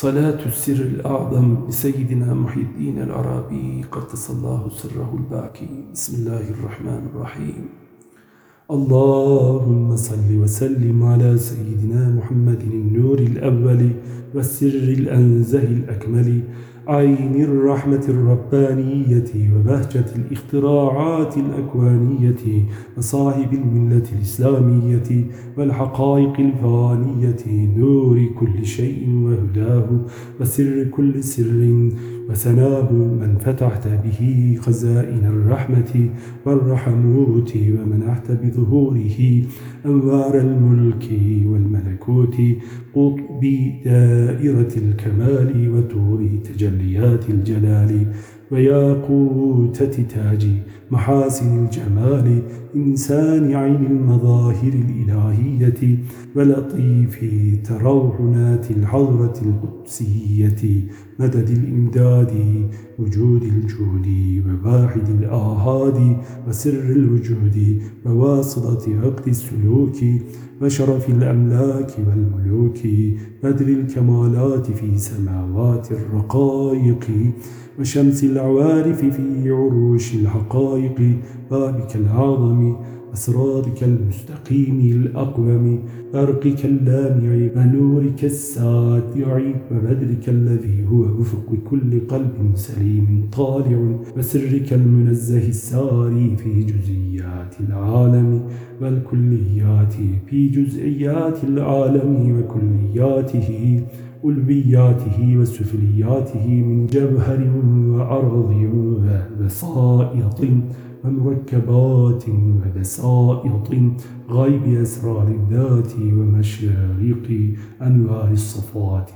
صلاة السر الأعظم لسيدنا محي الدين العربي قدس الله سره الباكي. بسم الله الرحمن الرحيم. اللهم صل وسلم على سيدنا محمد النور الأول والسر الأنزه الأكمل. عين الرحمة الربانية وبهجة الاختراعات الأكوانية وصاحب الملة الإسلامية والحقائق الفانية نور كل شيء وهداه وسر كل سر وثناه من فتحت به خزائن الرحمة والرحموت ومنحت بظهوره أنوار الملك والملكوت قطب دائرة الكمال وطور تجليات الجلال. وياقوتة تاج محاسن الجمال إنسان عين المظاهر الإلهية ولطيف تروحنات الحضرة القدسية مدد الإمداد وجود الجود وواحد الآهاد وسر الوجود وواسطة عقد السلوك وشرف الأملاك والملوك بدر الكمالات في سماوات الرقائق وشمس العوارف في عروش الحقائق بابك العظم أسرارك المستقيم الأقوم برقك اللامع ونورك الساتع وبدرك الذي هو أفق كل قلب سليم طالع وسرك المنزه الساري في جزئيات العالم والكليات في جزئيات العالم وكلياته ألبياته وسفلياته من جبهر وأرض وبسائط ومركبات وبسائط غيب أسرار الذات ومشارق أنوار الصفات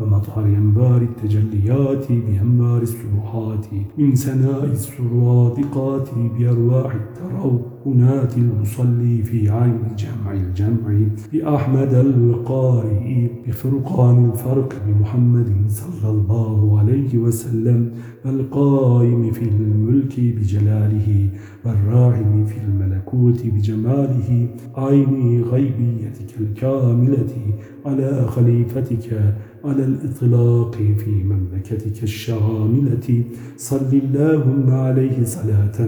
ومطهر أنبار التجليات بأنبار السبحات من سناء السرادقات بأرواح التروهنات المصلي في عين الجمع الجمع بأحمد القارئ بفرقان الفرق بمحمد صلى الله عليه وسلم القائم في الملك بجلاله والراحم في الملكوت بجماله عين غيبيتك الكاملة على خليفتك على الإطلاق في مملكتك الشاملة. صل اللهم عليه صلاة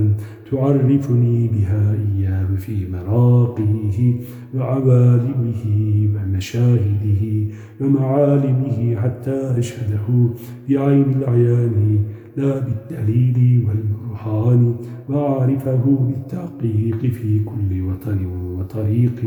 تعرفني بها إياه في مراقيه وعوالمه ومشاهده ومعالمه حتى أشهده بعين العيان لا بالدليل والبرهان وأعرفه بالتحقيق في كل وطن. وطريق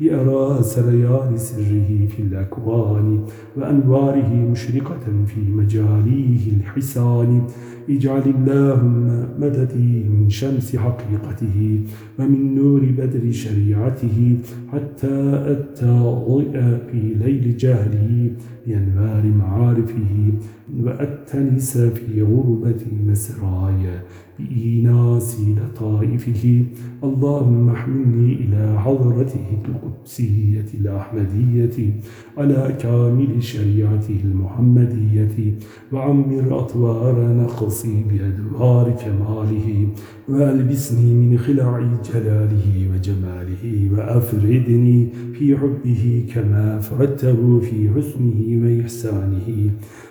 لأرى سريان سره في الأكوان وأنواره مشرقة في مجاليه الحسان. اجعل اللهم مددي من شمس حقيقته ومن نور بدر شريعته حتى أتضئ في ليل جهله بأنوار معارفه وأتنس في غربة مسراي بإيناس لطائفه. اللهم احملني إلى حضرته القدسية الأحمدية على كامل شريعته المحمدية وعمر أطوار نقصي بأدوار كماله وألبسني من خلع جلاله وجماله وأفردني في حبه كما أفردته في حسنه وإحسانه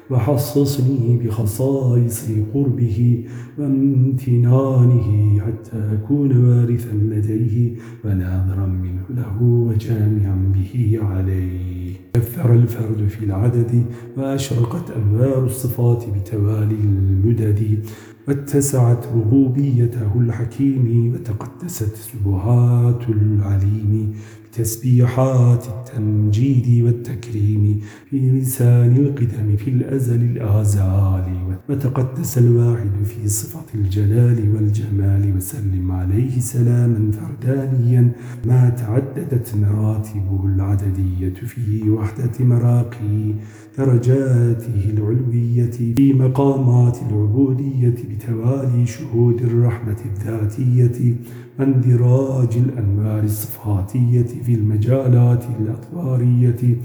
وحصصني بخصائص قربه وامتنانه حتى أكون وارثا لديه وناظرا منه له وجامعا به عليه. كثر الفرد في العدد وأشرقت أنوار الصفات بتوالي المدد واتسعت ربوبيته الحكيم وتقدست سبحات العليم تسبيحات التمجيد والتكريم في لسان القدم في الأزل الآزال. وتقدس الواحد في صفة الجلال والجمال وسلم عليه سلاما فردانيا. ما تعددت مراتبه العددية في وحدة مراقي درجاته العلوية في مقامات العبودية بتوالي شهود الرحمة الذاتية. واندراج الأنوار الصفاتية في المجالات الأطوارية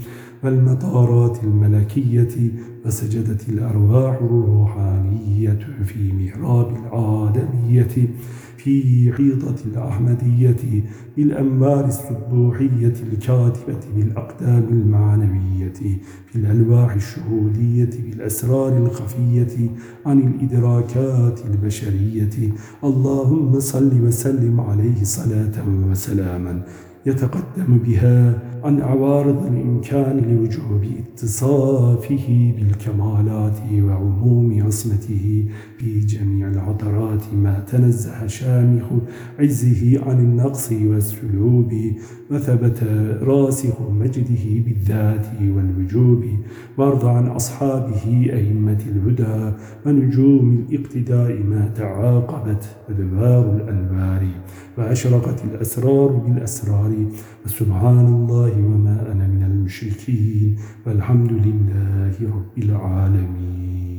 والمطارات الملكية فسجدت الأرواح الروحانية في محراب العالمية. في حيطة الأحمدية بالأنوار السبوحية الكاتبة بالأقدام المعنوية في الألواح الشهودية بالأسرار الخفية عن الإدراكات البشرية. اللهم صل وسلم عليه صلاة وسلاما. يتقدم بها عن عوارض الإمكان لوجوب اتصافه بالكمالات وعموم عصمته في جميع العطرات ما تنزه شامخ عزه عن النقص والسلوب وثبت راسخ مجده بالذات والوجوب وارض عن أصحابه أئمة الهدى ونجوم الاقتداء ما تعاقبت أدوار الأنوار وأشرقت الأسرار بالأسرار وسبحان الله وما أنا من المشركين والحمد لله رب العالمين.